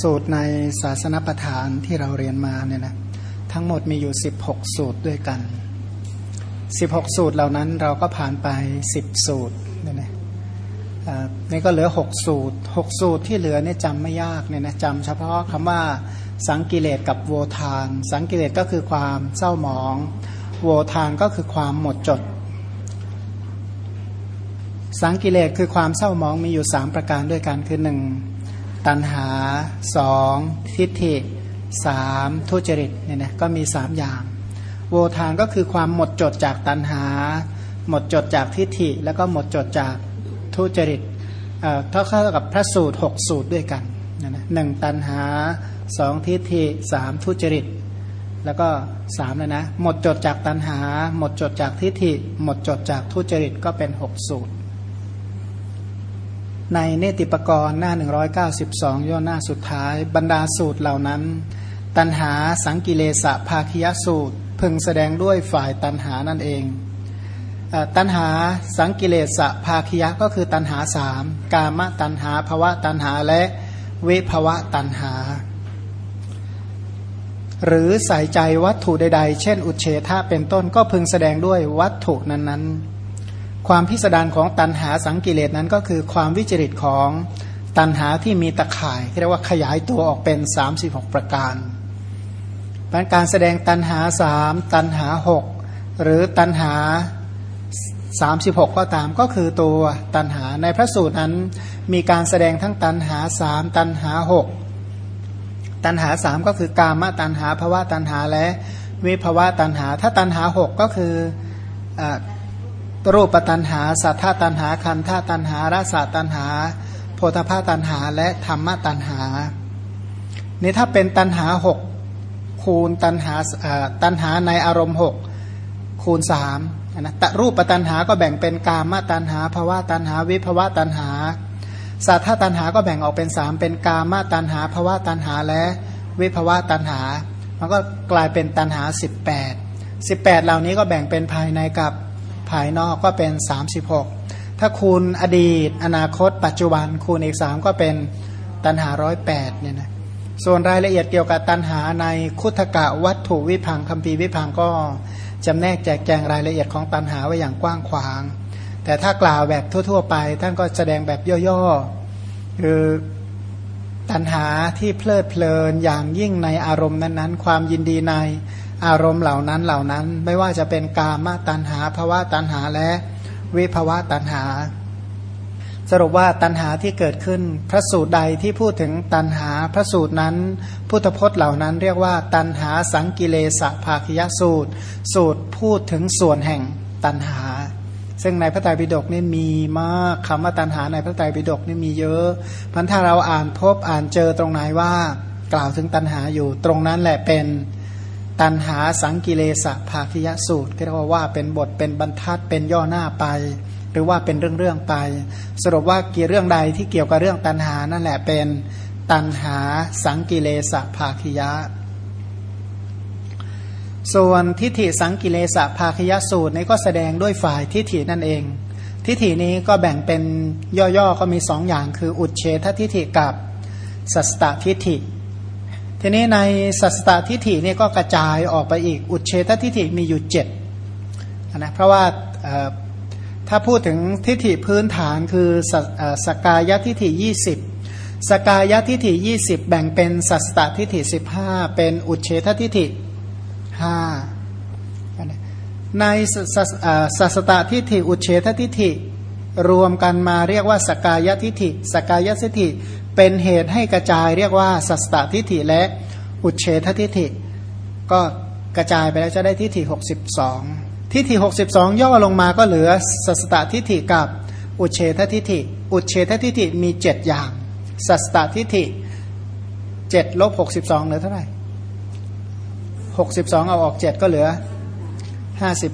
สูตรในศาสนประธานที่เราเรียนมาเนี่ยนะทั้งหมดมีอยู่ 16 สูตรด้วยกัน 16 สูตรเหล่านั้นเราก็ผ่านไป 10 สูตรเนี่ยนะนี่ก็เหลือ 6 สูตร 6 สูตรที่เหลือเนี่ยจำไม่ยากเนี่ยนะจำเฉพาะคำว่าสังกิเลสกับโวทาน สังกิเลสก็คือความเศร้าหมอง โวทานก็คือความหมดจด สังกิเลสคือความเศร้าหมองมีอยู่ 3 ประการด้วยกันคือ1 ตัณหาสองทิฏฐิสามทุจริตเนี่ยนะก็มีสามอย่าง โวทานก็คือความหมดจดจากตัณหา หมดจดจากทิฏฐิ แล้วก็หมดจดจากทุจริตเท่าเข้ากับพระสูตรหกสูตรด้วยกันนะหนึ่งตัณหาสองทิฏฐิสามทุจริต แล้วก็สามแล้วนะ หมดจดจากตัณหา หมดจดจากทิฏฐิ หมดจดจากทุจริตก็เป็นหกสูตร ในเนติปกรณ์หน้า 192 ย่อหน้าสุดท้าย บรรดาสูตรเหล่านั้น ตันหาสังกิเลสะภาคยสูตรพึงแสดงด้วยฝ่ายตันหานั่นเอง ตันหาสังกิเลสะภาคยะก็คือตันหาสามกามตันหาภวะตันหาและเวภวะตันหา หรือใส่ใจวัตถุใดๆ เช่น อุเฉทะเป็นต้นก็พึงแสดงด้วยวัตถุนั้นๆ ความพิสดารของตันหาสังกิเลสนั้นก็คือความวิจริตของตันหาที่มีตะข่ายเรียกว่าขยายตัวออกเป็น 36 ประการการแสดงตันหาสามตันหาหกหรือตันหา 36 ก็ตามก็คือตัวตันหาในพระสูตรนั้นมีการแสดงทั้งตันหาสามตันหาหกตันหาสามก็คือกามตันหาภาวะตันหาและวิภาวะตันหา ถ้าตันหาหกก็คือ รูปตันหา สัทธาตันหา คันธาตันหา รสตันหา โพธพาตันหา และธรรมตันหา นี่ถ้าเป็นตันหาหกคูณตันหาตันหาในอารมณ์หกคูณสามนะตรูปตันหาก็แบ่งเป็นกามตันหาภาวะตันหา วิภาวะตันหา สัทธาตันหาก็แบ่งออกเป็นสามเป็นกามตันหาภาวะตันหาและวิภาวะตันหา มันก็กลายเป็นตันหา18 18เหล่านี้ก็แบ่งเป็นภายในกับ ภายนอกก็เป็น 36 ถ้าคูณอดีต อนาคต ปัจจุบันคูณอีกสามก็เป็นตันหาร้อยแปดเนี่ยนะส่วนรายละเอียดเกี่ยวกับตันหาในคุถกะวัตถุวิพังคัมภีร์วิพังก็จำแนกแจกแจงรายละเอียดของตันหาไว้อย่างกว้างขวาง แต่ถ้ากล่าวแบบทั่ว ๆ ไป ท่านก็แสดงแบบย่อๆคือตันหาที่เพลิดเพลินอย่างยิ่งในอารมณ์นั้นๆ ความยินดีใน อารมณ์เหล่านั้นเหล่านั้น ไม่ว่าจะเป็นกามตัณหาภาวะตัณหาและวิภาวะตัณหา สรุปว่าตัณหาที่เกิดขึ้น พระสูตรใดที่พูดถึงตัณหาพระสูตรนั้น พุทธพจน์เหล่านั้นเรียกว่า ตัณหาสังกิเลสภาคยสูตร สูตรพูดถึงส่วนแห่งตัณหา ซึ่งในพระไตรปิฎกนี่มีมากคำว่าตัณหาในพระไตรปิฎกนี่มีเยอะพันถ้าเราอ่านพบอ่านเจอตรงไหนว่า กล่าวถึงตัณหาอยู่ตรงนั้นแหละเป็น ตันหาสังกิเลสภาคิยสูตรเรียกว่าว่าเป็นบทเป็นบรรทัดเป็นย่อหน้าไป หรือว่าเป็นเรื่องเรื่องไป สรุปว่าเกี่ยวเรื่องใดที่เกี่ยวกับเรื่องตันหานั่นแหละเป็นตันหาสังกิเลสภาคิยะ ส่วนทิฏฐิสังกิเลสภาคยสูตรนี้ก็แสดงด้วยฝ่ายทิฏฐินั่นเอง ทิฏฐินี้ก็แบ่งเป็นย่อๆก็มีสองอย่างคืออุเฉททิฏฐิกับสัสตทิฏฐิ ทีนี้ในสัสตทิฏฐิเนี่ยก็กระจายออกไปอีก อุเฉททิฏฐิมีอยู่เจ็ดนะเพราะว่าถ้าพูดถึงทิฏฐิพื้นฐานคือสสกายทิฏฐิยี่สิบสกายทิฏฐิยี่สิบแบ่งเป็นสัสตทิฏฐิสิบห้าเป็นอุเฉททิฏฐิห้าในสัสตทิฏฐิอุเฉททิฏฐิรวมกันมาเรียกว่าสกายทิฏฐิสกายทิฏฐิ เป็นเหตุให้กระจายเรียกว่าสัสตทิฏฐิและอุเฉททิฏฐิ ก็กระจายไปแล้วจะได้ทิฏฐิ 62 ทิฏฐิ 62 ย่อลงมาก็เหลือสัสตทิฏฐิกับอุเฉททิฏฐิ อุเฉททิฏฐิมี 7 อย่าง สัสตทิฏฐิ7ลบ62เหลือเท่าไหร่ 62 เอาออก 7 ก็เหลือ 55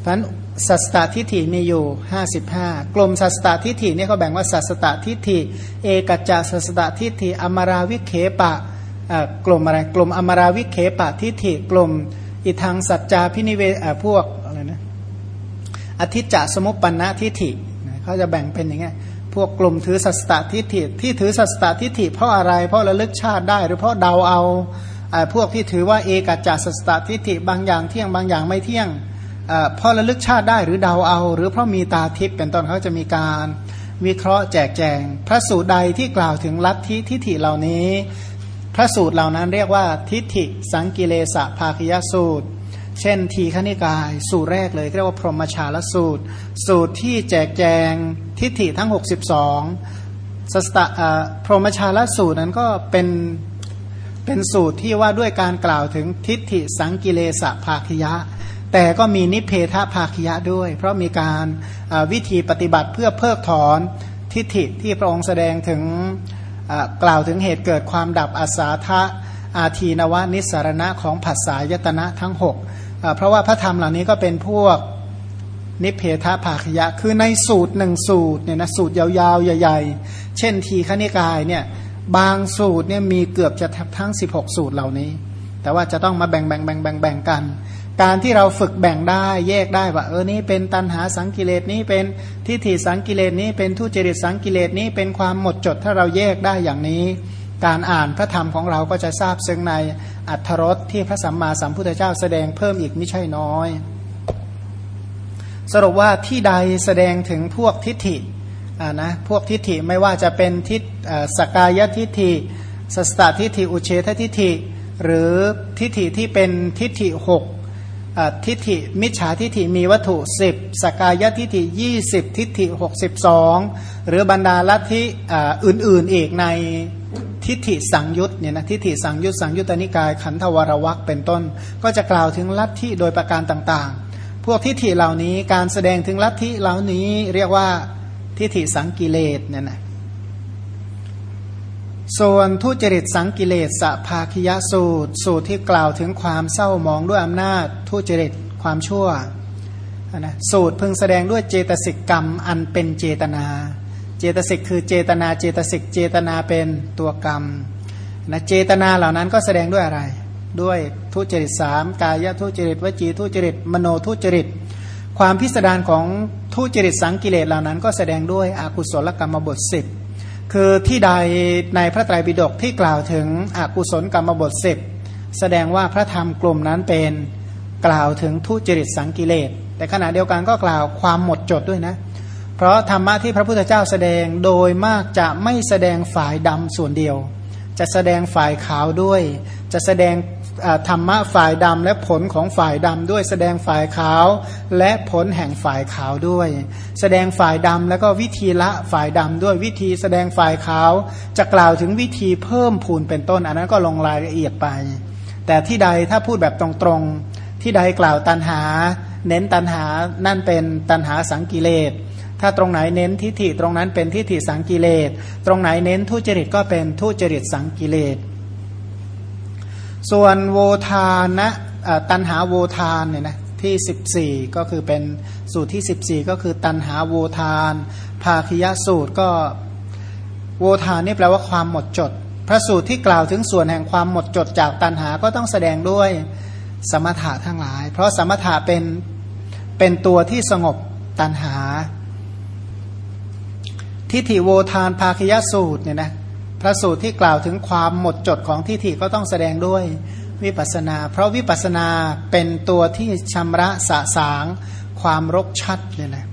เพราะนั้น สัสตทิฏฐิมีอยู่55กลุ่มสัสตทิฏฐินี่เขาแบ่งว่าสัสตทิฏฐิ เอกจจสัสตทิฏฐิอมราวิเคปะกลุ่มอะไรกลุ่มอมราวิเคปะทิฏฐิกลุ่มอิทังสัจจาพินิเวพวกอะไรนะอธิจจสมุปปนะทิฏฐิเขาจะแบ่งเป็นอย่างเงี้ยพวกกลุ่มถือสัสตทิฏฐิที่ถือสัสตทิฏฐิเพราะอะไร เพราะระลึกชาติได้หรือเพราะเดาเอาพวกที่ถือว่าเอกจสัสตทิฏฐิบางอย่างเที่ยงบางอย่างไม่เที่ยง พราะระลึกชาติได้หรือเดาเอา หรือเพราะมีตาทิพย์เป็นต้นเขาจะมีการวิเคราะห์แจกแจง พระสูตรใดที่กล่าวถึงลัทธิทิฏฐิเหล่านี้ พระสูตรเหล่านั้นเรียกว่าทิฏฐิสังกิเลสะภาคยสูตร เช่นทีขณิกาย สูตรแรกเลยเรียกว่าพรหมชาลสูตร สูตรที่แจกแจงทิฏฐิทั้ง 62สตะพรหมชาลสูตรนั้นก็เป็นเป็นสูตรที่ว่าด้วยการกล่าวถึงทิฏฐิสังกิเลสะภาคยะ แต่ก็มีนิเพทภาคยะด้วย เพราะมีการวิธีปฏิบัติเพื่อเพิกถอนทิฏฐิที่พระองค์แสดงถึงกล่าวถึงเหตุเกิดความดับอาสาทะอาทีนวนิสารณะของผัสสายตนะทั้ง 6 เพราะว่าพระธรรมเหล่านี้ก็เป็นพวกนิเพทภาคยะ คือในสูตรหนึ่งสูตรเนี่ยนะสูตรยาวๆ ใหญ่ ๆ เช่นทีขณิกายเนี่ยบางสูตรเนี่ยมีเกือบจะทั้ง 16 สูตรเหล่านี้ แต่ว่าจะต้องมาแบ่งแบ่งแบ่งแบ่งแบ่งกัน การที่เราฝึกแบ่งได้แยกได้ว่าเออนี้เป็นตันหาสังกิเลสนี้เป็นทิฏฐิสังกิเลสนี้เป็นทุจริตสังกิเลสนี้เป็นความหมดจดถ้าเราแยกได้อย่างนี้ การอ่านพระธรรมของเราก็จะทราบซึ่งในอัทธรสที่พระสัมมาสัมพุทธเจ้าแสดงเพิ่มอีกไม่ใช่น้อย สรุปว่าที่ใดแสดงถึงพวกทิฏฐิอ่านะพวกทิฏฐิไม่ว่าจะเป็นทิฏสกายทิฏฐิสัสตทิฏฐิอุเฉททิฏฐิหรือทิฏฐิที่เป็นทิฏฐิหก ทิฏฐิมิจฉาทิฏฐิมีวัตถุ 10 สกายทิฏฐิ 20 ทิฏฐิ 62 หรือบรรดาลัทธิอื่นๆอีกในทิฏฐิสังยุตเนี่ยนะทิฏฐิสังยุตสังยุตตนิกายขันธวรวักเป็นต้น ก็จะกล่าวถึงลัทธิโดยประการต่างๆ พวกทิฏฐิเหล่านี้การแสดงถึงลัทธิเหล่านี้เรียกว่าทิฏฐิสังกิเลสเนี่ยนะ ส่วนทุจริตสังกิเลสสภาคิยสูตร สูตรที่กล่าวถึงความเศร้ามองด้วยอำนาจ ทุจริตความชั่วนะสูตรพึงแสดงด้วยเจตสิกกรรมอันเป็นเจตนา เจตสิกคือเจตนาเจตสิกเจตนาเป็นตัวกรรมนะเจตนาเหล่านั้นก็แสดงด้วยอะไร ด้วยทุจริตสามกายทุจริตวจีทุจริตมโนทุจริต ความพิสดารของทุจริตสังกิเลสเหล่านั้นก็แสดงด้วยอกุศลกรรมบถสิบ คือที่ใดในพระไตรปิฎกที่กล่าวถึงอกุศลกรรมบถสิบแสดงว่าพระธรรมกลุ่มนั้นเป็นกล่าวถึงทุจริตสังกิเลส แต่ขณะเดียวกันก็กล่าวความหมดจดด้วยนะ เพราะธรรมะที่พระพุทธเจ้าแสดงโดยมากจะไม่แสดงฝ่ายดำส่วนเดียว จะแสดงฝ่ายขาวด้วย จะแสดง ธรรมะฝ่ายดำและผลของฝ่ายดำด้วยแสดงฝ่ายขาว และผลแห่งฝ่ายขาวด้วย แสดงฝ่ายดำแล้วก็วิธีละฝ่ายดำด้วยวิธีแสดงฝ่ายขาว จะกล่าวถึงวิธีเพิ่มพูนเป็นต้น อันนั้นก็ลงรายละเอียดไป แต่ที่ใดถ้าพูดแบบตรงๆ ที่ใดกล่าวตันหา เน้นตันหานั่นเป็นตันหาสังกิเลสถ้าตรงไหนเน้นทิฏฐิตรงนั้นเป็นทิฏฐิสังกิเลส ตรงไหนเน้นทุจริตก็เป็นทุจริตสังกิเลส ส่วนโวทานนะตันหาโวทานเนี่ยนะที่ 14 ก็คือเป็นสูตรที่ 14 ก็คือตันหาโวทาน ภาคยสูตรก็โวทานนี่แปลว่าความหมดจด พระสูตรที่กล่าวถึงส่วนแห่งความหมดจดจากตันหาก็ต้องแสดงด้วยสมถะทั้งหลาย เพราะสมถะเป็นเป็นตัวที่สงบตันหา ทิฏฐิโวทานภาคยสูตรเนี่ยนะ พระสูตรที่กล่าวถึงความหมดจดของทิฏฐิก็ต้องแสดงด้วยวิปัสนา เพราะวิปัสนาเป็นตัวที่ชำระสะสางความรกชัดเนี่ยนะ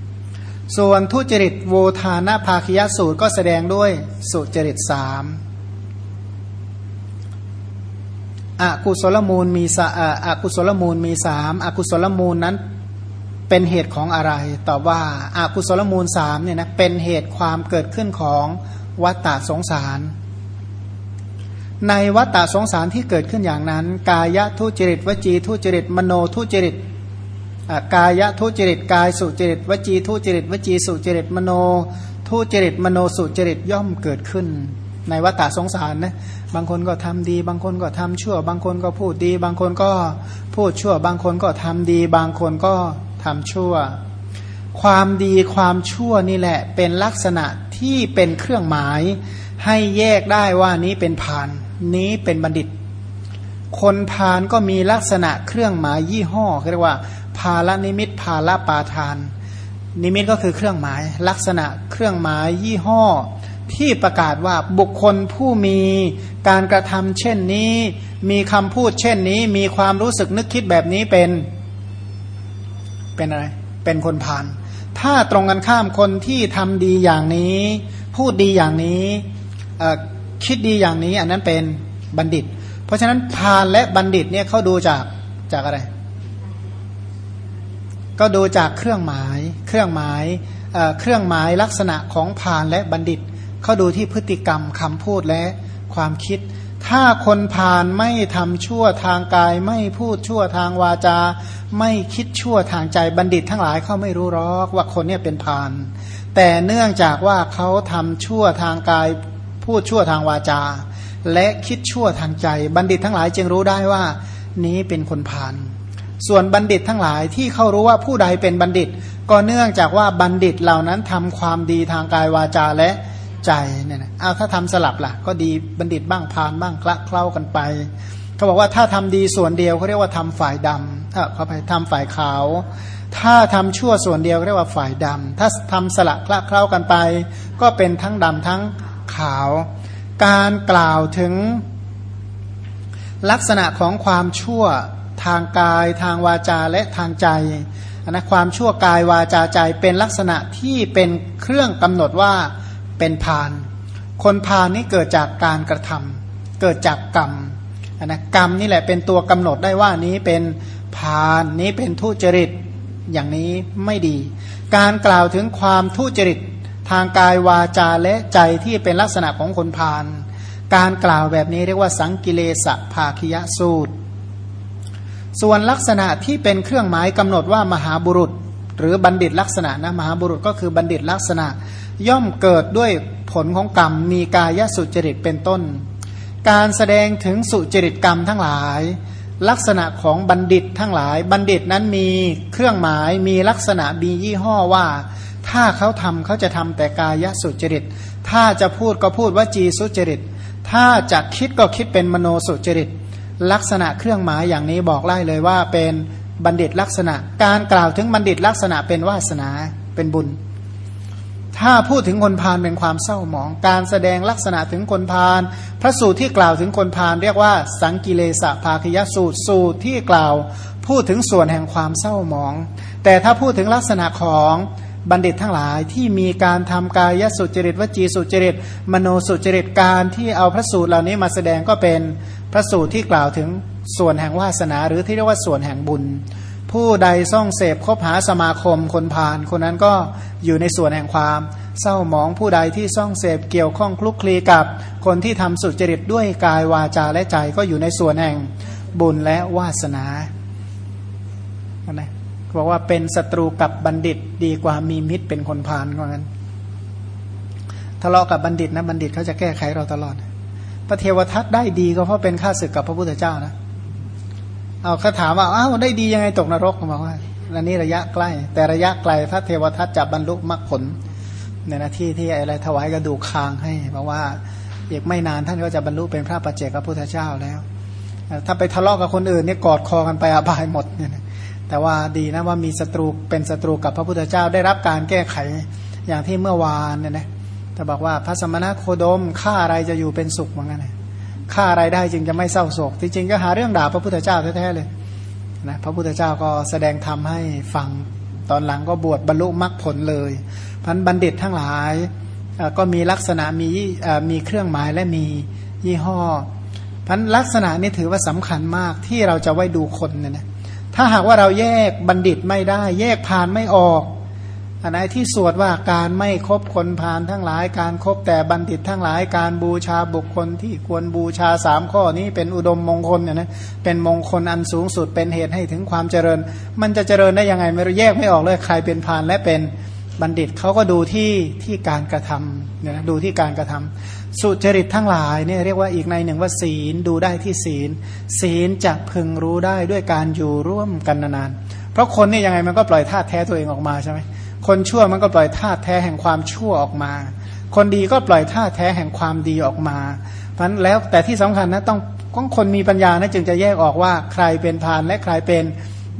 ส่วนทุจริตโวทานาภาคยสูตรก็แสดงด้วยสุจริตสามอากุศลมูลมีสอากุศลมูลมีสามอากุศลมูลนั้นเป็นเหตุของอะไรตอบว่าอากุศลมูลสามเนี่ยนะเป็นเหตุความเกิดขึ้นของ วัตตะสงสาร ในวัตตะสงสารที่เกิดขึ้นอย่างนั้น กายทุจริตวจีทุจริตมโนทุจริตกายทุจริตกายสุจริตวจีทุจริตวจีสุจริตมโนทุจริตมโนสุจริตย่อมเกิดขึ้น ในวัตตะสงสารนะบางคนก็ทำดี บางคนก็ทำชั่ว บางคนก็พูดดี บางคนก็พูดชั่ว บางคนก็ทำดี บางคนก็ทำชั่ว ความดีความชั่วนี่แหละเป็นลักษณะ ที่เป็นเครื่องหมาย ให้แยกได้ว่านี้เป็นพาน นี้เป็นบัณฑิต คนพานก็มีลักษณะเครื่องหมายยี่ห้อเรียกว่าภาลนิมิตภาลปาทาน นิมิตก็คือเครื่องหมาย ลักษณะเครื่องหมายยี่ห้อ ที่ประกาศว่าบุคคลผู้มีการกระทำเช่นนี้ มีคำพูดเช่นนี้ มีความรู้สึกนึกคิดแบบนี้เป็น เป็นอะไร เป็นคนผ่าน ถ้าตรงกันข้ามคนที่ทำดีอย่างนี้ พูดดีอย่างนี้คิดดีอย่างนี้ อันนั้นเป็นบัณฑิต เพราะฉะนั้นพานและบัณฑิตเนี่ยเขาดูจากจากอะไร ก็ดูจากเครื่องหมาย เครื่องหมายเครื่องหมายลักษณะของพานและบัณฑิตเขาดูที่พฤติกรรมคำพูดและความคิด ถ้าคนพานไม่ทำชั่วทางกาย ไม่พูดชั่วทางวาจา ไม่คิดชั่วทางใจบัณฑิตทั้งหลายเขาไม่รู้หรอกว่าคนนี้เป็นพาน แต่เนื่องจากว่าเขาทำชั่วทางกาย พูดชั่วทางวาจา และคิดชั่วทางใจ บัณฑิตทั้งหลายจึงรู้ได้ว่า นี้เป็นคนพาน ส่วนบัณฑิตทั้งหลายที่เขารู้ว่าผู้ใดเป็นบัณฑิต ก็เนื่องจากว่าบัณฑิตเหล่านั้นทำความดีทางกายวาจาและ ใจเนี่ยนะเอาถ้าทำสลับล่ะ ก็ดีบัณฑิตบ้างพานบ้างคละเคล้ากันไปเขาบอกว่าถ้าทำดีส่วนเดียวเขาเรียกว่าทำฝ่ายดำเออเขาไปทำฝ่ายขาว ถ้าทำชั่วส่วนเดียวเรียกว่าฝ่ายดำถ้าทำสลับคละเคล้ากันไป ก็เป็นทั้งดำทั้งขาว การกล่าวถึงลักษณะของความชั่วทางกายทางวาจาและทางใจนะความชั่วกายวาจาใจเป็นลักษณะที่เป็นเครื่องกำหนดว่า เป็นพาน คนพานนี้เกิดจากการกระทำเกิดจากกรรมนะกรรมนี่แหละเป็นตัวกำหนดได้ว่านี้เป็นพานนี้เป็นทุจริตอย่างนี้ไม่ดี การกล่าวถึงความทุจริตทางกายวาจาและใจที่เป็นลักษณะของคนพานการกล่าวแบบนี้เรียกว่าสังกิเลสภาคิยสูตร ส่วนลักษณะที่เป็นเครื่องหมายกำหนดว่ามหาบุรุษ หรือบัณฑิตลักษณะนะมหาบุรุษก็คือบัณฑิตลักษณะ ย่อมเกิดด้วยผลของกรรมมีกายสุจริตเป็นต้น การแสดงถึงสุจริตกรรมทั้งหลาย ลักษณะของบัณฑิตทั้งหลาย บัณฑิตนั้นมีเครื่องหมายมีลักษณะมียี่ห้อว่า ถ้าเขาทำเขาจะทำแต่กายสุจริต ถ้าจะพูดก็พูดว่าจีสุจริต ถ้าจะคิดก็คิดเป็นมโนสุจริต ลักษณะเครื่องหมายอย่างนี้บอกไล่เลยว่าเป็นบัณฑิตลักษณะ การกล่าวถึงบัณฑิตลักษณะเป็นวาสนาเป็นบุญ ถ้าพูดถึงคนพาลเป็นความเศร้าหมอง การแสดงลักษณะถึงคนพาลพระสูตรที่กล่าวถึงคนพาลเรียกว่า สังกิเลสะภาคยสูตรสูตรที่กล่าว พูดถึงส่วนแห่งความเศร้าหมอง แต่ถ้าพูดถึงลักษณะของบัณฑิตทั้งหลายที่มีการทำกายสุจริตวจีสุจริต มโนสุจริตการที่เอาพระสูตรเหล่านี้มาแสดงก็เป็นพระสูตรที่กล่าวถึงส่วนแห่งวาสนา หรือที่เรียกว่าส่วนแห่งบุญ ผู้ใดซ่องเสพคบหาสมาคมคนพาลคนนั้นก็อยู่ในส่วนแห่งความ เศร้าหมองผู้ใดที่ซ่องเสพเกี่ยวข้องคลุกคลีกับ คนที่ทำสุจริตด้วยกายวาจาและใจก็อยู่ในส่วนแห่งบุญและวาสนานะบอกว่าเป็นศัตรูกับบัณฑิตดีกว่ามีมิตรเป็นคนพาลว่างั้นทะเลาะกับบัณฑิตนะบัณฑิตเขาจะแก้ไขเราตลอดพระเทวทัตได้ดีก็เพราะเป็นข้าศึกกับพระพุทธเจ้านะ เอาเขาถามว่าอ้าวได้ดียังไงตกนรกบอกว่าอันนี้ระยะใกล้ แต่ระยะไกลพระเทวทัตจะบรรลุมรรคผลในหน้าที่ที่อะไรถวายกระดูกคางให้เพราะว่าอีกไม่นานท่านก็จะบรรลุเป็นพระปัจเจกพระพุทธเจ้าแล้ว ถ้าไปทะเลาะกับคนอื่นนี่กอดคอกันไปอบายหมดเนี่ยแต่ว่าดีนะว่ามีศัตรูเป็นศัตรูกับพระพุทธเจ้าได้รับการแก้ไขอย่างที่เมื่อวานเนี่ยนะแต่บอกว่าพระสมณะโคดมฆ่าอะไรจะอยู่เป็นสุขเหมือนกัน ฆ่าอะไรได้จึงจะไม่เศร้าโศกที่จริงก็หาเรื่องด่าพระพุทธเจ้าแท้ๆเลยนะพระพุทธเจ้าก็แสดงธรรมให้ฟังตอนหลังก็บวชบรรลุมรรคผลเลยพันบัณฑิตทั้งหลายก็มีลักษณะมีมีเครื่องหมายและมียี่ห้อพันลักษณะนี้ถือว่าสำคัญมากที่เราจะไว้ดูคนเนี่ยนะถ้าหากว่าเราแยกบัณฑิตไม่ได้ แยกผ่านไม่ออก อันไหนที่สวดว่าการไม่คบคนพาลทั้งหลาย การครบแต่บัณฑิตทั้งหลาย การบูชาบุคคลที่ควรบูชาสามข้อนี้เป็นอุดมมงคลเนี่ยนะเป็นมงคลอันสูงสุดเป็นเหตุให้ถึงความเจริญ มันจะเจริญได้ยังไงไม่รู้แยกไม่ออกเลยใครเป็นพาลและเป็นบัณฑิตเขาก็ดูที่ที่การกระทำเนี่ยนะดูที่การกระทำสุจริตทั้งหลายเนี่ยเรียกว่าอีกในหนึ่งว่าศีลดูได้ที่ศีล ศีลจะพึงรู้ได้ด้วยการอยู่ร่วมกันนานๆเพราะคนเนี่ยยังไงมันก็ปล่อยธาแท้ตัวเองออกมาใช่ไหม คนชั่วมันก็ปล่อยธาตุแท้แห่งความชั่วออกมา คนดีก็ปล่อยธาตุแท้แห่งความดีออกมาเพราะนั้นแล้วแต่ที่สำคัญนะต้องต้องคนมีปัญญานะจึงจะแยกออกว่าใครเป็นพานและใครเป็น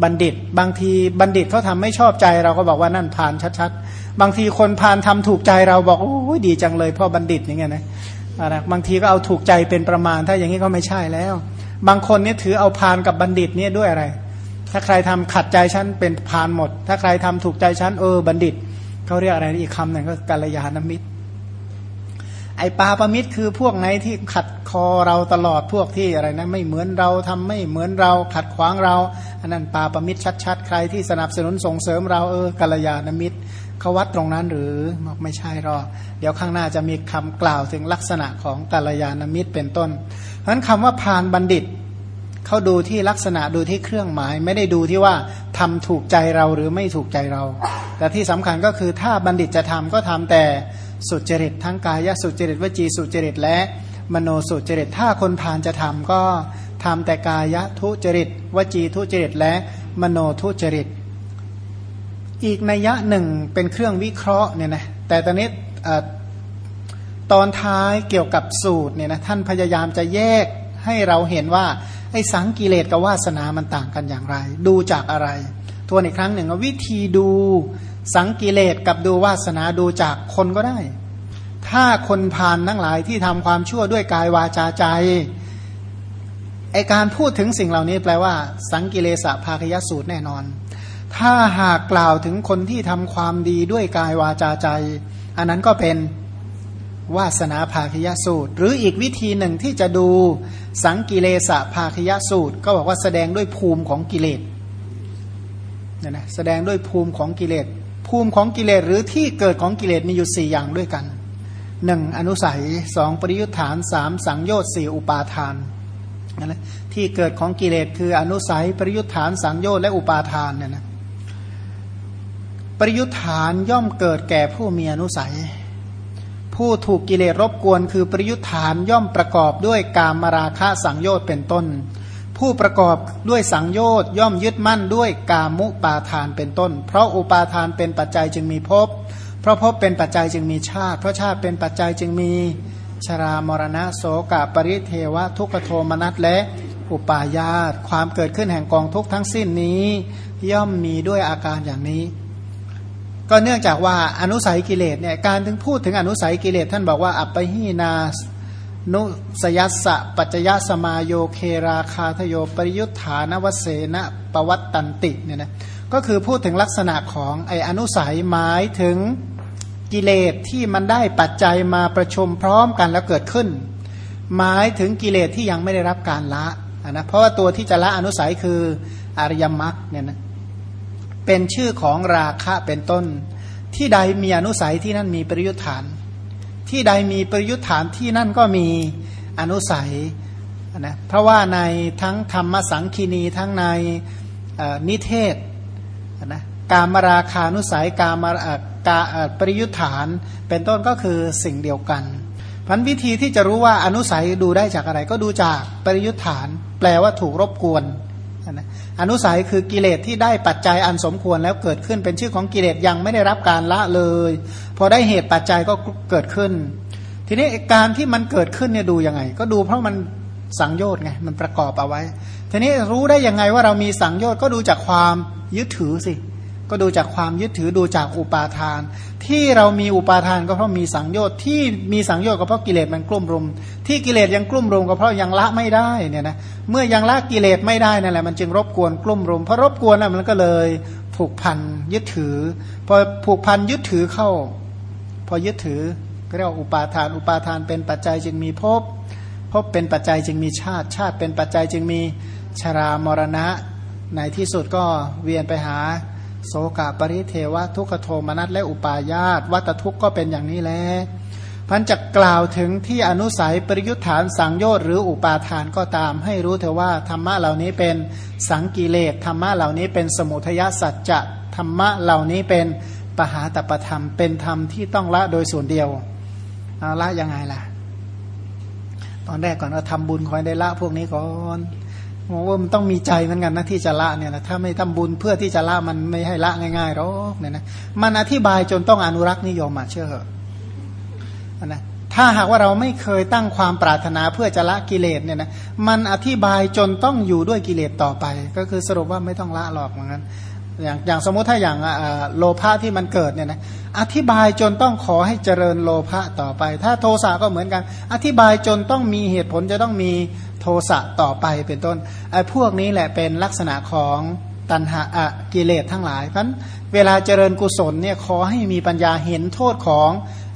บัณฑิต บางทีบัณฑิตเขาทำไม่ชอบใจเราก็บอกว่านั่นผานชัดๆ บางทีคนผานทำถูกใจเราบอกโอ้ยดีจังเลยพ่อบัณฑิตอย่างเงี้ยนะนะบางทีก็เอาถูกใจเป็นประมาณ ถ้าอย่างนี้ก็ไม่ใช่แล้ว บางคนเนี่ยถือเอาพานกับบัณฑิตเนี่ยด้วยอะไร ถ้าใครทำขัดใจฉันเป็นพานหมด ถ้าใครทำถูกใจฉันเออบัณฑิตเขาเรียกอะไรอีกคำหนึ่งก็กัลยาณมิตร ไอปาปมิตรคือพวกไหนที่ขัดคอเราตลอดพวกที่อะไรนะไม่เหมือนเราทำไม่เหมือนเราขัดขวางเรา อันนั้นปาปมิตรชัดๆ ใครที่สนับสนุนส่งเสริมเราเออกัลยาณมิตรเขาวัดตรงนั้นหรือไม่ใช่หรอกเดี๋ยวข้างหน้าจะมีคำกล่าวถึงลักษณะของกัลยาณมิตรเป็นต้นเพราะนั้นคำว่าพานบัณฑิต เขาดูที่ลักษณะดูที่เครื่องหมาย ไม่ได้ดูที่ว่าทำถูกใจเราหรือไม่ถูกใจเรา แต่ที่สำคัญก็คือถ้าบัณฑิตจะทำก็ทำแต่สุจริตทั้งกายสุจริตวจีสุจริตและมโนสุจริต ถ้าคนผ่านจะทำก็ทำแต่กายทุจริตวจีทุจริตและมโนทุจริต อีกนัยยะหนึ่งเป็นเครื่องวิเคราะห์เนี่ยนะแต่ตอนนี้ตอนท้ายเกี่ยวกับสูตรเนี่ยนะท่านพยายามจะแยกให้เราเห็นว่า ไอ้สังกิเลสกับวาสนามันต่างกันอย่างไร ดูจากอะไรทวนอีกครั้งหนึ่งวิธีดูสังกิเลสกับดูวาสนาดูจากคนก็ได้ ถ้าคนผ่านทั้งหลายที่ทำความชั่วด้วยกายวาจาใจไอการพูดถึงสิ่งเหล่านี้แปลว่า สังกิเลสภาคยสูตรแน่นอน ถ้าหากกล่าวถึงคนที่ทำความดีด้วยกายวาจาใจ อันนั้นก็เป็น วาสนาภาคยสูตร หรืออีกวิธีหนึ่งที่จะดูสังกิเลสภาคยสูตร ก็บอกว่าแสดงด้วยภูมิของกิเลสเนี่ยนะแสดงด้วยภูมิของกิเลสภูมิของกิเลสหรือที่เกิดของกิเลสมีอยู่สี่อย่างด้วยกันหนึ่งอนุสัยสองปริยุทธานสามสังโยชน์สี่อุปาทานนะที่เกิดของกิเลสคืออนุสัยปริยุทธานสังโยชน์และอุปาทานเนี่ยนะปริยุทธานย่อมเกิดแก่ผู้มีอนุสัย ผู้ถูกกิเลสรบกวนคือปริยุทธานย่อมประกอบด้วยกามราคะสังโยชน์เป็นต้น ผู้ประกอบด้วยสังโยชน์ย่อมยึดมั่นด้วยกามุปาทานเป็นต้น เพราะอุปาทานเป็นปัจจัยจึงมีภพเพราะภพเป็นปัจจัยจึงมีชาติ เพราะชาติเป็นปัจจัยจึงมีชรามรณะโสกปริเทวะทุกขโทมนัสและอุปาญาตความเกิดขึ้นแห่งกองทุกทั้งสิ้นนี้ ย่อมมีด้วยอาการอย่างนี้ ก็เนื่องจากว่าอนุสัยกิเลสเนี่ยการถึงพูดถึงอนุสัยกิเลสท่านบอกว่า อัปปหีนานุสยัสสะปัจจยสมาโยเคราคาทโยปริยุทธานวเสนะปวัตตันติเนี่ยนะก็คือพูดถึงลักษณะของไออนุสัยหมายถึงกิเลสที่มันได้ปัจจัยมาประชุมพร้อมกันแล้วเกิดขึ้น หมายถึงกิเลสที่ยังไม่ได้รับการละนะเพราะว่าตัวที่จะละอนุสัยคืออริยมรรคเนี่ยนะ เป็นชื่อของราคะเป็นต้น ที่ใดมีอนุสัยที่นั่นมีปริยุทธาน ที่ใดมีประยุทธานที่นั่นก็มีอนุสัยนะเพราะว่าในทั้งธรรมสังคีนีทั้งในนิเทศนะการมราคานุสัยการมากาปริยุทธาน เป็นต้นก็คือสิ่งเดียวกันพันวิธีที่จะรู้ว่าอนุสัยดูได้จากอะไรก็ดูจากปริยุทธาน แปลว่าถูกรบกวน นะอนุสัยคือกิเลสที่ได้ปัจจัยอันสมควรแล้วเกิดขึ้นเป็นชื่อของกิเลสยังไม่ได้รับการละเลย พอได้เหตุปัจจัยก็เกิดขึ้น ทีนี้การที่มันเกิดขึ้นเนี่ยดูยังไง ก็ดูเพราะมันสังโยชน์ไงมันประกอบเอาไว้ ทีนี้รู้ได้ยังไงว่าเรามีสังโยชน์ก็ดูจากความยึดถือสิ ก็ดูจากความยึดถือดูจากอุปาทาน ที่เรามีอุปาทานก็เพราะมีสังโยชน์ที่มีสังโยชน์ก็เพราะกิเลสมันกลุ่มรุม ที่กิเลสยังกลุ่มรุมก็เพราะยังละไม่ได้เนี่ยนะเมื่อยังละกิเลสไม่ได้นั่นแหละมันจึงรบกวนกลุ่มรุมเพราะรบกวนน่ะมันก็เลยผูกพันยึดถือพอผูกพันยึดถือเข้า พอยึดถือก็เรียกว่าอุปาทาน อุปาทานเป็นปัจจัยจึงมีภพภพเป็นปัจจัยจึงมีชาติ ชาติเป็นปัจจัยจึงมีชรามรณะในที่สุดก็เวียนไปหา โสกปริเทวะทุกขโทมนัสและอุปาญาตวัตทุกข์ก็เป็นอย่างนี้แหละพันจะกล่าวถึงที่อนุสัยปริยุทธานสังโยชน์หรืออุปาทานก็ตาม ให้รู้เถอะว่าธรรมะเหล่านี้เป็นสังกิเลสธรรมะเหล่านี้เป็นสมุทยสัจจะธรรมะเหล่านี้เป็นปหาตประธรรม เป็นธรรมที่ต้องละโดยส่วนเดียวเอาละยังไงล่ะ ตอนแรกก่อนเราทำบุญคอยได้ละพวกนี้ก่อน มองว่ามันต้องมีใจเหมือนกันนะที่จะละเนี่ยนะถ้าไม่ทำบุญเพื่อที่จะละมันไม่ให้ละง่ายๆหรอกเนี่ยนะมันอธิบายจนต้องอนุรักษ์นิยมอะเชื่อเหอะนะถ้าหากว่าเราไม่เคยตั้งความปรารถนาเพื่อจะละกิเลสเนี่ยนะมันอธิบายจนต้องอยู่ด้วยกิเลสต่อไป ก็คือสรุปว่าไม่ต้องละหรอกเหมือนกันอย่างอย่างสมมติถ้าอย่างโลภะที่มันเกิดเนี่ยนะอธิบายจนต้องขอให้เจริญโลภะต่อไป ถ้าโทสะก็เหมือนกัน อธิบายจนต้องมีเหตุผลจะต้องมี สะต่อไปเป็นต้นไอ้พวกนี้แหละเป็นลักษณะของตัณหาอะกิเลสทั้งหลายเพราะเวลาเจริญกุศลเนี่ยขอให้มีปัญญาเห็นโทษของ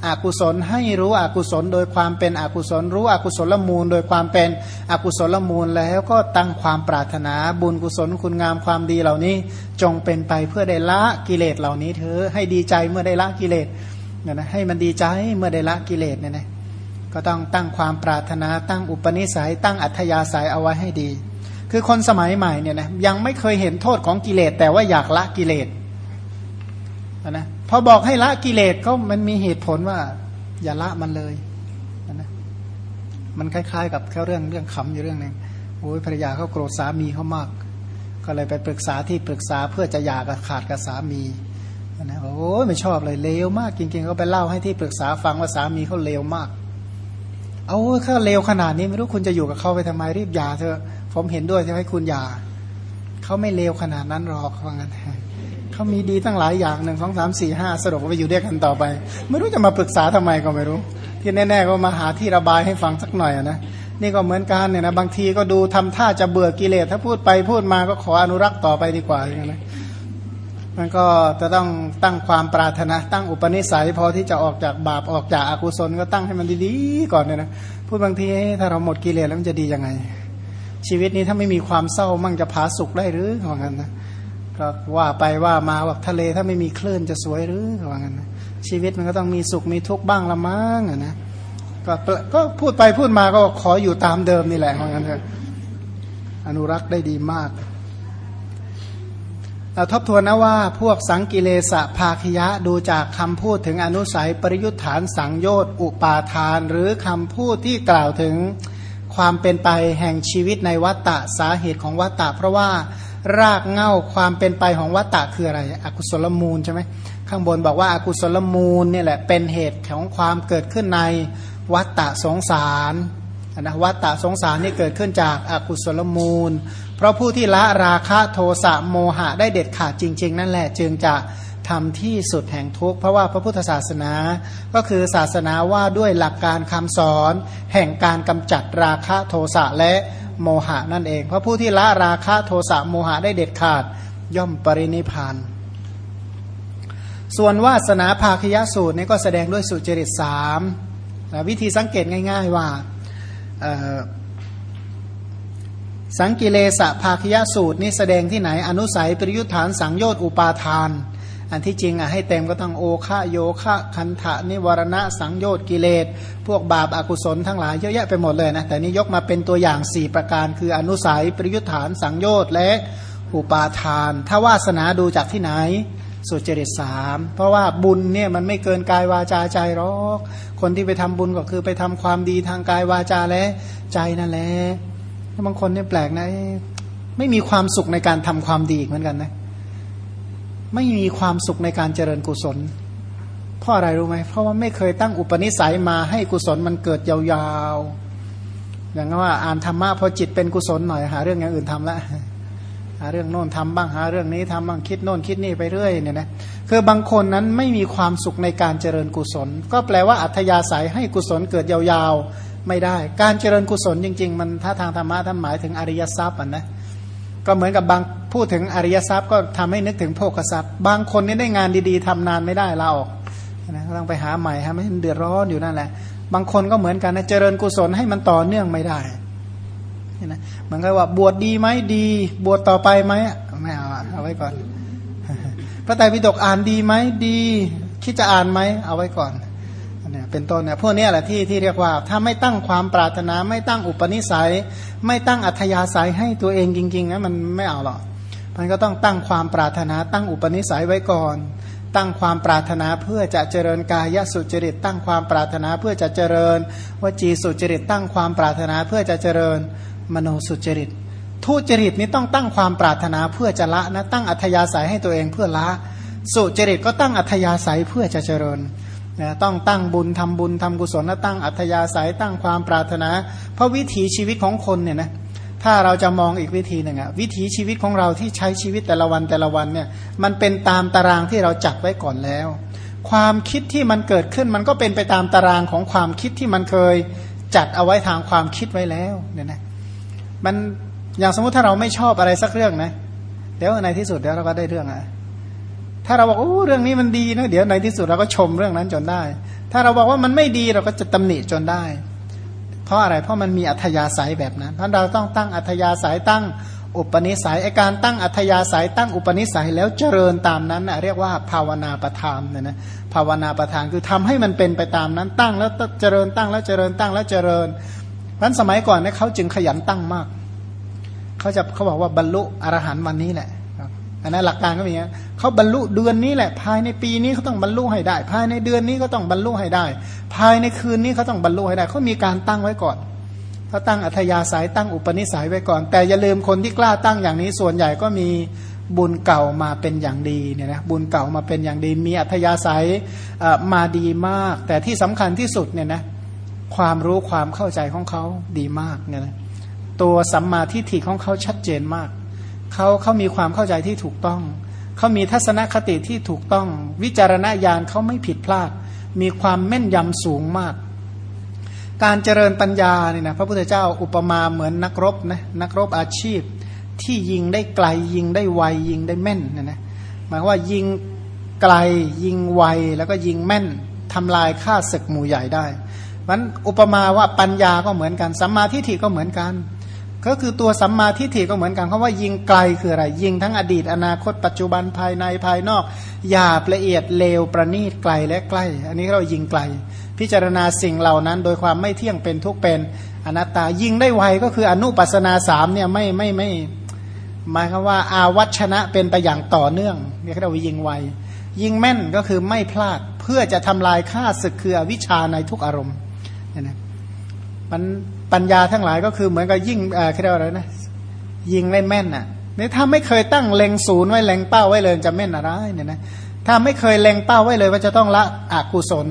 อกุศลให้รู้อกุศลโดยความเป็นอกุศล รู้อกุศลละมูล โดยความเป็นอกุศลละมูลแล้วก็ตั้งความปรารถนาบุญกุศลคุณงามความดีเหล่านี้จงเป็นไปเพื่อได้ละกิเลสเหล่านี้เธอให้ดีใจเมื่อได้ละกิเลสเนี่ยนะให้มันดีใจเมื่อได้ละกิเลสเนี่ยนะ ก็ต้องตั้งความปรารถนาตั้งอุปนิสัย ตั้งอัธยาศัยเอาไว้ให้ดี คือคนสมัยใหม่เนี่ยนะยังไม่เคยเห็นโทษของกิเลส แต่ว่าอยากละกิเลสนะพอบอกให้ละกิเลสก็มันมีเหตุผลว่า อย่าละมันเลยนะมันคล้าย ๆ กับแค่เรื่องเรื่องขำอยู่เรื่องหนึ่งโอ้ยภรรยาเขาโกรธสามีเขามาก ก็เลยไปปรึกษาที่ปรึกษาเพื่อจะหย่ากับขาดกับสามีนะโอ้ยไม่ชอบเลยเลวมากจริงๆเขาไปเล่าให้ที่ปรึกษาฟังว่าสามีเขาเลวมาก เอาเขาเลวขนาดนี้ไม่รู้คุณจะอยู่กับเขาไปทำไมรีบยาเถอะผมเห็นด้วยจะให้คุณยาเขาไม่เลวขนาดนั้นหรอกว่างั้นเขามีดีตั้งหลายอย่างหนึ่งสองสามสี่ห้าสรุปว่าไปอยู่ด้วยกันต่อไป ไม่รู้จะมาปรึกษาทำไมก็ไม่รู้ ที่แน่ ๆ ก็มาหาที่ระบายให้ฟังสักหน่อยนะนี่ก็เหมือนกันเนี่ยนะบางทีก็ดูทำท่าจะเบื่อกิเลสถ้าพูดไปพูดมาก็ขออนุรักษ์ต่อไปดีกว่าอย่างนั้น มันก็จะต้องตั้งความปรารถนาตั้งอุปนิสัย พอที่จะออกจากบาปออกจากอากุศลก็ตั้งให้มันดีๆก่อนเนี่ยนะพูดบางทีถ้าเราหมดกิเลสแล้วมันจะดียังไง ชีวิตนี้ถ้าไม่มีความเศร้ามั่งจะผาสุกได้หรือว่างั้นนะก็ว่าไปว่ามาว่าทะเลถ้าไม่มีคลื่นจะสวยหรือว่างั้นนะชีวิตมันก็ต้องมีสุขมีทุกข์บ้างละมั้งนะก็ก็พูดไปพูดมาก็ขออยู่ตามเดิมนี่แหละว่างั้นเถอะอนุรักษ์ได้ดีมาก ทบทวนนะว่าพวกสังกิเลสภาคยะดูจากคำพูดถึงอนุสัยปริยุทธานสังโยชน์อุปาทาน หรือคำพูดที่กล่าวถึงความเป็นไปแห่งชีวิตในวัตตะสาเหตุของวัตตะ เพราะว่ารากเง่าความเป็นไปของวัตตะคืออะไร อกุศลมูลใช่ไหมข้างบนบอกว่าอากุศลมูลนี่แหละเป็นเหตุของความเกิดขึ้นในวัตตะสงสาร นะวัตตะสงสารนี่เกิดขึ้นจากอากุศลมูล เพราะผู้ที่ละราคะโทสะโมหะได้เด็ดขาดจริง ๆ นั่นแหละจึงจะทำที่สุดแห่งทุกข์เพราะว่าพระพุทธศาสนา ก็คือศาสนาว่าด้วยหลักการคำสอน แห่งการกำจัดราคะโทสะและโมหะนั่นเอง เพราะผู้ที่ละราคะโทสะโมหะได้เด็ดขาดย่อมปรินิพานส่วนวาสนาภาคยสูตรนี่ก็แสดงด้วยสุจริตสามวิธีสังเกตง่าย ๆ ว่า สังกิเลสภาคยสูตรนี่แสดงที่ไหน อนุสัยปริยุทธานสังโยชน์อุปาทาน อันที่จริงอะให้เต็มก็ต้องโอคะโยคะคันธะนิวรณะสังโยชน์กิเลส พวกบาปอากุศลทั้งหลายเยอะแยะไปหมดเลยนะ แต่นี้ยกมาเป็นตัวอย่าง 4 ประการ คืออนุสัยปริยุทธานสังโยชน์และอุปาทาน ถ้าวาสนาดูจากที่ไหน สุจริตสามเพราะว่าบุญเนี่ยมันไม่เกินกายวาจาใจหรอก คนที่ไปทำบุญก็คือไปทำความดีทางกายวาจาและใจนั่นแหละบางคนเนี่ยแปลกนะ ไม่มีความสุขในการทำความดีเหมือนกันนะ ไม่มีความสุขในการเจริญกุศล เพราะอะไรรู้ไหมเพราะว่าไม่เคยตั้งอุปนิสัยมาให้กุศลมันเกิดยาวๆอย่างว่าอ่านธรรมะพอจิตเป็นกุศลหน่อยหาเรื่องอย่างอื่นทำละาเรื่องโน่นทำบ้างหาเรื่องนี้ทำบ้างคิดโน่นคิดนี่ไปเรื่อยเนี่ยนะคือบางคนนั้นไม่มีความสุขในการเจริญกุศล ก็แปลว่าอัธยาศัยให้กุศลเกิดยาวๆไม่ได้ การเจริญกุศลจริง ๆ มันถ้าทางธรรมะท่านหมายถึงอริยทรัพย์อะนะก็เหมือนกับบางพูดถึงอริยทรัพย์ก็ทำให้นึกถึงโภคทรัพย์ บางคนนี่ได้งานดีๆทำนานไม่ได้ลาออกนะต้องไปหาใหม่ฮะไม่เดือดร้อนอยู่นั่นแหละ บางคนก็เหมือนกันนะเจริญกุศลให้มันต่อเนื่องไม่ได้ นะมันก็ว่าบวชดดีไหมดี บวชต่อไปไหมไม่เอาเอาไว้ก่อน พระไตรปิฎกอ่านดีไหมดีคิดจะอ่านไหมเอาไว้ก่อนเนี่ยเป็นต้นเนี่ยพวกนี้แหละที่ที่เรียกว่า ถ้าไม่ตั้งความปรารถนาไม่ตั้งอุปนิสัย ไม่ตั้งอัธยาศัยให้ตัวเองจริงๆนะมันไม่เอาหรอกมันก็ต้องตั้งความปรารถนาตั้งอุปนิสัยไว้ก่อน ตั้งความปรารถนาเพื่อจะเจริญกายสุจริต ตั้งความปรารถนาเพื่อจะเจริญวจีสุจริต ตั้งความปรารถนาเพื่อจะเจริญ มโนสุจริต ทุจริตนี้ต้องตั้งความปรารถนาเพื่อจะละนะตั้งอัธยาศัยให้ตัวเองเพื่อละ สุจริตก็ตั้งอัธยาศัยเพื่อจะเจริญนะต้องตั้งบุญทำบุญทำกุศลและตั้งอัธยาศัยตั้งความปรารถนา เพราะวิถีชีวิตของคนเนี่ยนะถ้าเราจะมองอีกวิธีหนึ่งอะวิถีชีวิตของเราที่ใช้ชีวิตแต่ละวันแต่ละวันเนี่ยมันเป็นตามตารางที่เราจัดไว้ก่อนแล้ว ความคิดที่มันเกิดขึ้นมันก็เป็นไปตามตารางของความคิดที่มันเคยจัดเอาไว้ทางความคิดไว้แล้วเนี่ยนะ มันอย่างสมมติถ้าเราไม่ชอบอะไรสักเรื่องนะ เดี๋ยวในที่สุดเดี๋ยวเราก็ได้เรื่องอะถ้าเราบอกโอ้เรื่องนี้มันดีนะเดี๋ยวในที่สุดเราก็ชมเรื่องนั้นจนได้ ถ้าเราบอกว่ามันไม่ดีเราก็จะตำหนิจนได้ เพราะอะไรเพราะมันมีอัธยาศัยแบบนั้นเพราะเราต้องตั้งอัธยาศัยตั้งอุปนิสัยไอการตั้งอัธยาศัยตั้งอุปนิสัยแล้วเจริญตามนั้นนะเรียกว่าภาวนาประทานนะนะภาวนาประทานคือทำให้มันเป็นไปตามนั้นตั้งแล้วเจริญตั้งแล้วเจริญตั้งแล้วเจริญ พราะสมัยก่อนเนี่ยเขาจึงขยันตั้งมาก เขาจะเขาบอกว่าบรรลุอรหันต์วันนี้แหละอันนั้นหลักการก็มีเขาบรรลุเดือนนี้แหละ ภายในปีนี้เขาต้องบรรลุให้ได้ ภายในเดือนนี้เขาต้องบรรลุให้ได้ ภายในคืนนี้เขาต้องบรรลุให้ได้เขามีการตั้งไว้ก่อนเขาตั้งอัธยาศัยตั้งอุปนิสัยไว้ก่อน แต่อย่าลืมคนที่กล้าตั้งอย่างนี้ส่วนใหญ่ก็มีบุญเก่ามาเป็นอย่างดีเนี่ยนะบุญเก่ามาเป็นอย่างดี มีอัธยาศัยมาดีมาก แต่ที่สำคัญที่สุดเนี่ยนะ ความรู้ความเข้าใจของเขาดีมากเนี่ยนะตัวสัมมาทิฏฐิของเขาชัดเจนมาก เขาเขามีความเข้าใจที่ถูกต้อง เขามีทัศนคติที่ถูกต้อง วิจารณญาณเขาไม่ผิดพลาด มีความแม่นยำสูงมาก การเจริญปัญญาเนี่ยนะพระพุทธเจ้าอุปมาเหมือนนักรบนะนักรบอาชีพ ที่ยิงได้ไกลยิงได้ไวยิงได้แม่นนะนะหมายว่ายิงไกลยิงไวแล้วก็ยิงแม่นทำลายฆ่าศึกหมู่ใหญ่ได้ มันอุปมาว่าปัญญาก็เหมือนกันสัมมาทิฏฐิก็เหมือนกัน ก็คือตัวสัมมาทิฏฐิก็เหมือนกันเพราว่ายิงไกลคืออะไร ยิงทั้งอดีต อนาคตปัจจุบันภายในภายนอกหยาบละเอียดเลวประณีตไกลและใกล้ อันนี้เรายิงไกล พิจารณาสิ่งเหล่านั้น โดยความไม่เที่ยงเป็นทุกเป็นอนัตตายิงได้ไวก็คืออนุปัสนาสามเนี่ยไม่ไม่ไม่หมายความว่าอาวัชนะเป็นไปอย่างต่อเนื่องเรียกว่ายิงไวยิงแม่นก็คือไม่พลาดเพื่อจะทำลายค่าศึกคือวิชาในทุกอารมณ์ นะมันปัญญาทั้งหลายก็คือเหมือนกับยิ่งเอ่อเรียกว่าอะไรนะยิงได้แม่นอะนี่ถ้าไม่เคยตั้งเล็งศูนย์ไว้เล็งเป้าไว้เลยจะแม่นอะไรเนี่ยนะถ้าไม่เคยเล็งเป้าไว้เลยว่าจะต้องละอกุศล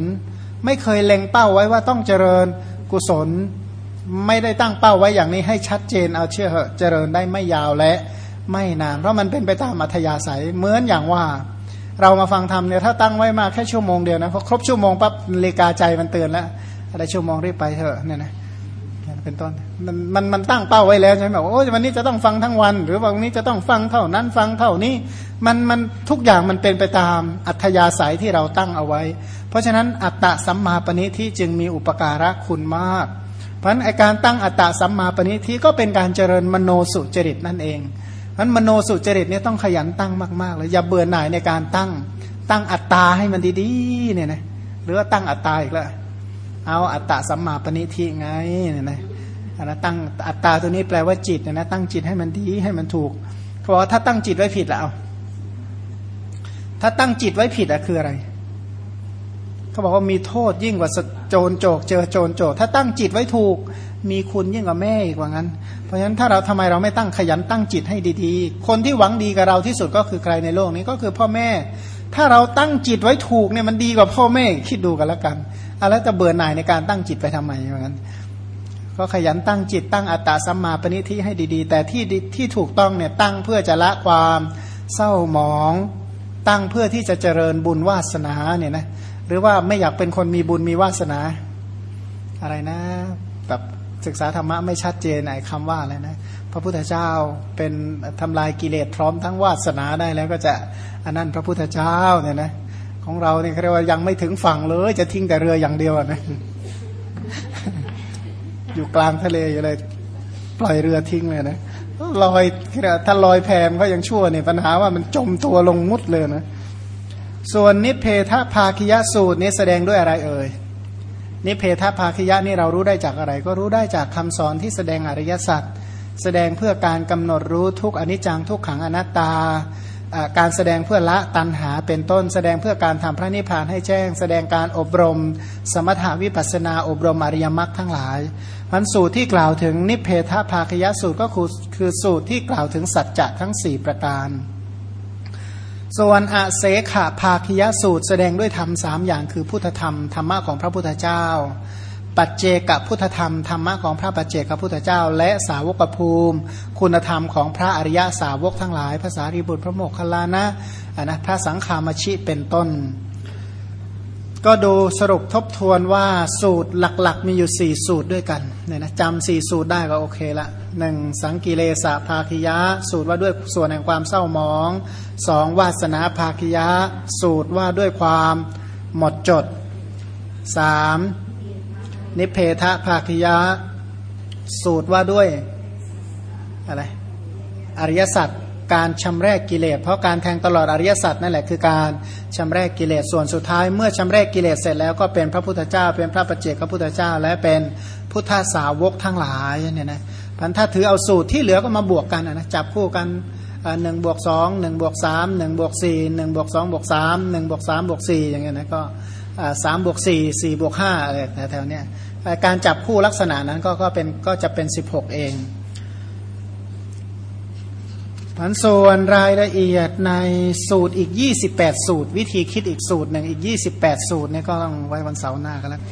ไม่เคยเล็งเป้าไว้ว่าต้องเจริญกุศล ไม่ได้ตั้งเป้าไว้อย่างนี้ให้ชัดเจนเอาเชื่อเหอะเจริญได้ไม่ยาวและไม่นานเพราะมันเป็นไปตามอัธยาศัยเหมือนอย่างว่า เรามาฟังธรรมเนี่ยถ้าตั้งไว้มาแค่ชั่วโมงเดียวนะพอครบชั่วโมงปั๊บเลกาใจมันเตือนแล้ว อะไรชั่วโมงรีบไปเถอะเนี่ยนะเป็นต้นมันมันมันตั้งเป้าไว้แล้วใช่ไหมโอ้วันนี้จะต้องฟังทั้งวัน หรือวันนี้จะต้องฟังเท่านั้นฟังเท่านี้มันมันทุกอย่างมันเป็นไปตามอัธยาศัยที่เราตั้งเอาไว้ เพราะฉะนั้นอัตตะสัมมาปณิที่จึงมีอุปการะคุณมาก เพราะฉะนั้นการตั้งอัตตะสัมมาปณิที่ก็เป็นการเจริญมโนสุจริตนั่นเองเพราะฉะนั้นมโนสุจริตเนี่ยต้องขยันตั้งมากๆเลยอย่าเบื่อหน่ายในการตั้งตั้งอัตตาให้มันดีๆเนี่ยนะหรือว่าตั้งอัตตาอีกแล้ว เอาอัตตะสัมมาปณิทิไงเนี่ยนะนะตั้งอัตตาตัวนี้แปลว่าจิตนะตั้งจิตให้มันดีให้มันถูกเพราะว่าถ้าตั้งจิตไว้ผิดแล้วถ้าตั้งจิตไว้ผิดอะคืออะไร เขาบอกว่ามีโทษยิ่งกว่าโจรโจก เจอโจรโจก ถ้าตั้งจิตไว้ถูก มีคุณยิ่งกว่าแม่อีกว่างั้น เพราะฉะนั้นถ้าเราทำไมเราไม่ตั้งขยันตั้งจิตให้ดีๆ คนที่หวังดีกับเราที่สุดก็คือใครในโลกนี้ก็คือพ่อแม่ ถ้าเราตั้งจิตไว้ถูกเนี่ยมันดีกว่าพ่อแม่คิดดูกันแล้วกัน แล้วจะเบื่อหน่ายในการตั้งจิตไปทำไมอย่างนั้นก็ขยันตั้งจิตตั้งอัตตาสัมมาปณิทิให้ดีๆ แต่ที่ที่ถูกต้องเนี่ยตั้งเพื่อจะละความเศร้าหมอง ตั้งเพื่อที่จะเจริญบุญวาสนาเนี่ยนะหรือว่าไม่อยากเป็นคนมีบุญมีวาสนา อะไรนะแบบศึกษาธรรมะไม่ชัดเจนไหนคำว่าอะไรนะพระพุทธเจ้าเป็นทำลายกิเลสพร้อมทั้งวาสนาได้แล้วก็จะอันนั้นพระพุทธเจ้าเนี่ยนะ ของเราเนี่ยเรียกว่ายังไม่ถึงฝั่งเลย จะทิ้งแต่เรืออย่างเดียวนะอยู่กลางทะเลอยู่เลยปล่อยเรือทิ้งเลยนะลอยถ้าลอยแพมก็ยังชั่วเนี่ยปัญหาว่ามันจมตัวลงมุดเลยนะส่วนนิเพทภาคิยสูตรนี้แสดงด้วยอะไรเอ่ยนิเพทภาคิยะนี่เรารู้ได้จากอะไร ก็รู้ได้จากคำสอนที่แสดงอริยสัจแสดงเพื่อการกำหนดรู้ทุกอนิจจังทุกขังอนัตตา การแสดงเพื่อละตันหาเป็นต้น แสดงเพื่อการทำพระนิพพานให้แจ้ง แสดงการอบรม สมถาวิปัสนาอบรมอริยมรรคทั้งหลายมันสูตรที่กล่าวถึงนิเพทภาคยสูตรก็คือคือสูตรที่กล่าวถึงสัจจะทั้ง 4 ประการ ส่วนอเสขะภาคยสูตร แสดงด้วยธรรมสามอย่างคือพุทธธรรมธรรมะของพระพุทธเจ้า ปัจเจกพุทธธรรมธรรมะของพระปัจเจกพุทธเจ้า และสาวกภูมิ คุณธรรมของพระอริยสาวกทั้งหลายภาษาริบุตรพระโมคคัลลานะนะพระสังฆามชิเป็นต้น ก็ดูสรุปทบทวนว่าสูตรหลักๆ มีอยู่ 4 สูตรด้วยกันเนี่ยนะจำสี่สูตรได้ก็โอเคละหนึ่งสังกิเลสภาคิยะ สูตรว่าด้วยส่วนแห่งความเศร้าหมองสองวาสนาภาคิยะ สูตรว่าด้วยความหมดจดสาม นิเพทะภาคิยะสูตรว่าด้วยอะไรอริยสัจการชำรกกิเลสเพราะการแทงตลอดอริยสัจนั่นแหละคือการชำรกกิเลสส่วนสุดท้าย เมื่อชำรกกิเลสเสร็จแล้วก็เป็นพระพุทธเจ้า เป็นพระปัจเจกพระพุทธเจ้า และเป็นพุทธสาวกทั้งหลายเนี่ยนะพันถ้าถือเอาสูตรที่เหลือก็มาบวกกันนะจับคู่กันหนึ่งบวกสองหนึ่งบวกสามหนึ่งบวกสี่หนึ่งบวกสองบวกสามหนึ่งบวกสามบวกสี่อย่างเงี้ยนะก็ สามบวกสี่สี่บวกห้าอะไรแถวๆเนี้ยการจับคู่ลักษณะนั้นก็ก็เป็นก็จะเป็นสิบหกเองผันส่วนรายละเอียดในสูตรอีก 28 สูตร วิธีคิดอีกสูตรหนึ่งอีก 28 สูตรนี่ก็ต้องไว้วันเสาร์หน้ากันแล้ว